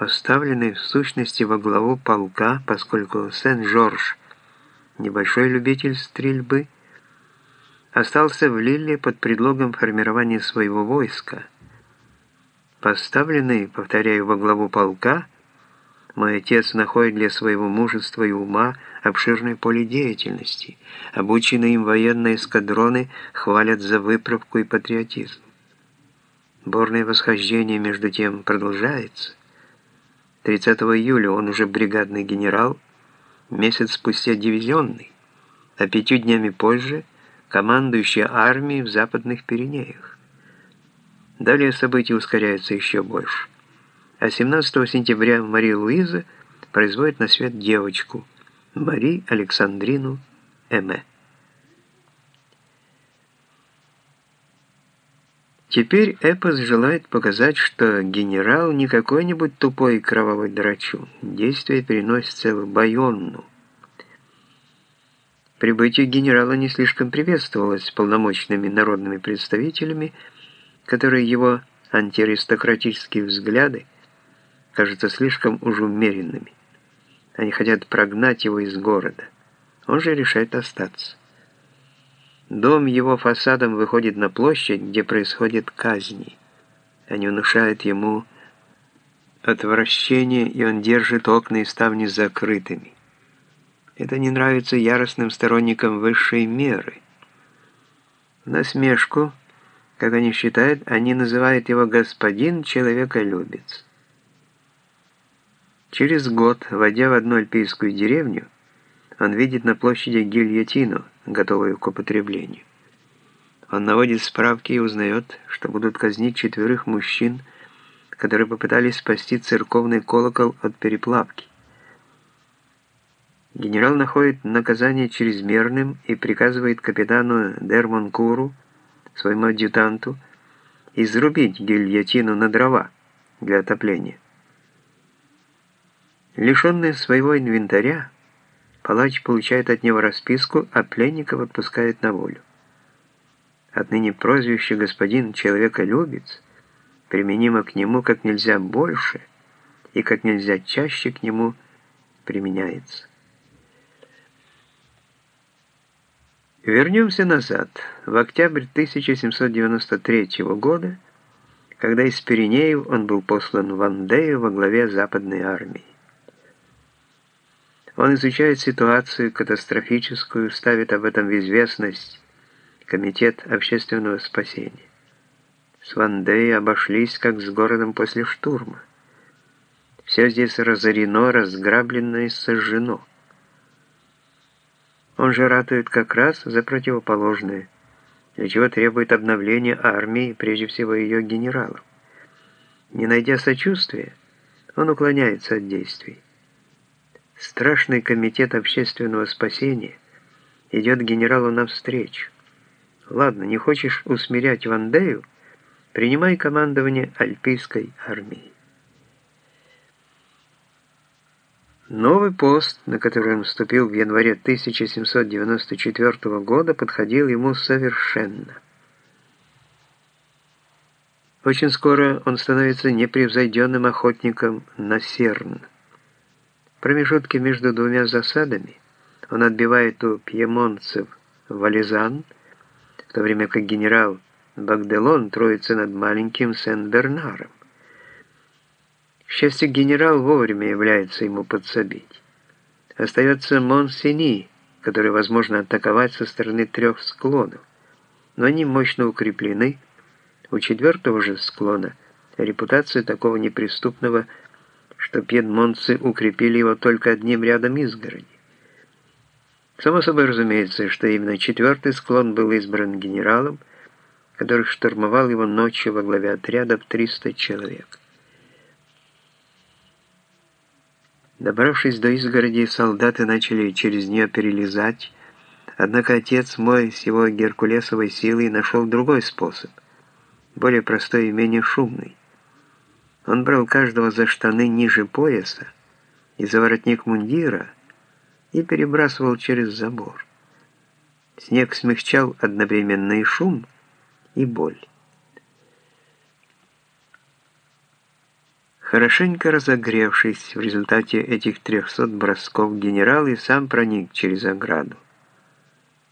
поставленный в сущности во главу полка, поскольку Сен-Жорж, небольшой любитель стрельбы, остался в Лилле под предлогом формирования своего войска. Поставленный, повторяю, во главу полка, мой отец находит для своего мужества и ума обширное поле деятельности. Обученные им военные эскадроны хвалят за выправку и патриотизм. Борное восхождение, между тем, продолжается. 30 июля он уже бригадный генерал, месяц спустя дивизионный, а пятью днями позже командующий армией в Западных Пиренеях. Далее события ускоряются еще больше. А 17 сентября Мария Луиза производит на свет девочку, Мари Александрину Эме. Теперь Эпос желает показать, что генерал не какой-нибудь тупой кровавый драчун. Действие переносится в Байонну. Прибытие генерала не слишком приветствовалось полномочными народными представителями, которые его антиаристократические взгляды кажутся слишком уж умеренными. Они хотят прогнать его из города. Он же решает остаться. Дом его фасадом выходит на площадь, где происходят казни. Они внушают ему отвращение, и он держит окна и ставни закрытыми. Это не нравится яростным сторонникам высшей меры. насмешку, как они считают, они называют его «господин человеколюбец». Через год, войдя в одну альпийскую деревню, он видит на площади гильотину, готовую к употреблению. Он наводит справки и узнает, что будут казнить четверых мужчин, которые попытались спасти церковный колокол от переплавки. Генерал находит наказание чрезмерным и приказывает капитану Дермонкуру, своему адъютанту, изрубить гильотину на дрова для отопления. Лишенный своего инвентаря, Палач получает от него расписку, а пленников отпускает на волю. Отныне прозвище «господин человеколюбец» применимо к нему как нельзя больше и как нельзя чаще к нему применяется. Вернемся назад, в октябрь 1793 года, когда из Пиренеев он был послан в Андею во главе Западной армии. Он изучает ситуацию катастрофическую, ставит об этом в известность Комитет общественного спасения. С Вандеей обошлись, как с городом после штурма. Все здесь разорено, разграблено и сожжено. Он же ратует как раз за противоположное, для чего требует обновления армии, прежде всего ее генералов. Не найдя сочувствия, он уклоняется от действий. Страшный комитет общественного спасения идет генералу навстречу. Ладно, не хочешь усмирять Вандею? Принимай командование Альпийской армии. Новый пост, на который он вступил в январе 1794 года, подходил ему совершенно. Очень скоро он становится непревзойденным охотником на серн промежутке между двумя засадами он отбивает у пьемонцев Вализан, в то время как генерал Багделон троится над маленьким Сен-Бернаром. К счастью, генерал вовремя является ему подсобить. Остается Монсени, который возможно атаковать со стороны трех склонов, но они мощно укреплены. У четвертого же склона репутация такого неприступного что пьедмонтцы укрепили его только одним рядом изгороди. Само собой разумеется, что именно четвертый склон был избран генералом, который штурмовал его ночью во главе отряда в 300 человек. Добравшись до изгороди, солдаты начали через нее перелезать, однако отец мой с его геркулесовой силой нашел другой способ, более простой и менее шумный. Он брал каждого за штаны ниже пояса и за воротник мундира и перебрасывал через забор. Снег смягчал одновременно и шум, и боль. Хорошенько разогревшись в результате этих трехсот бросков, генерал и сам проник через ограду.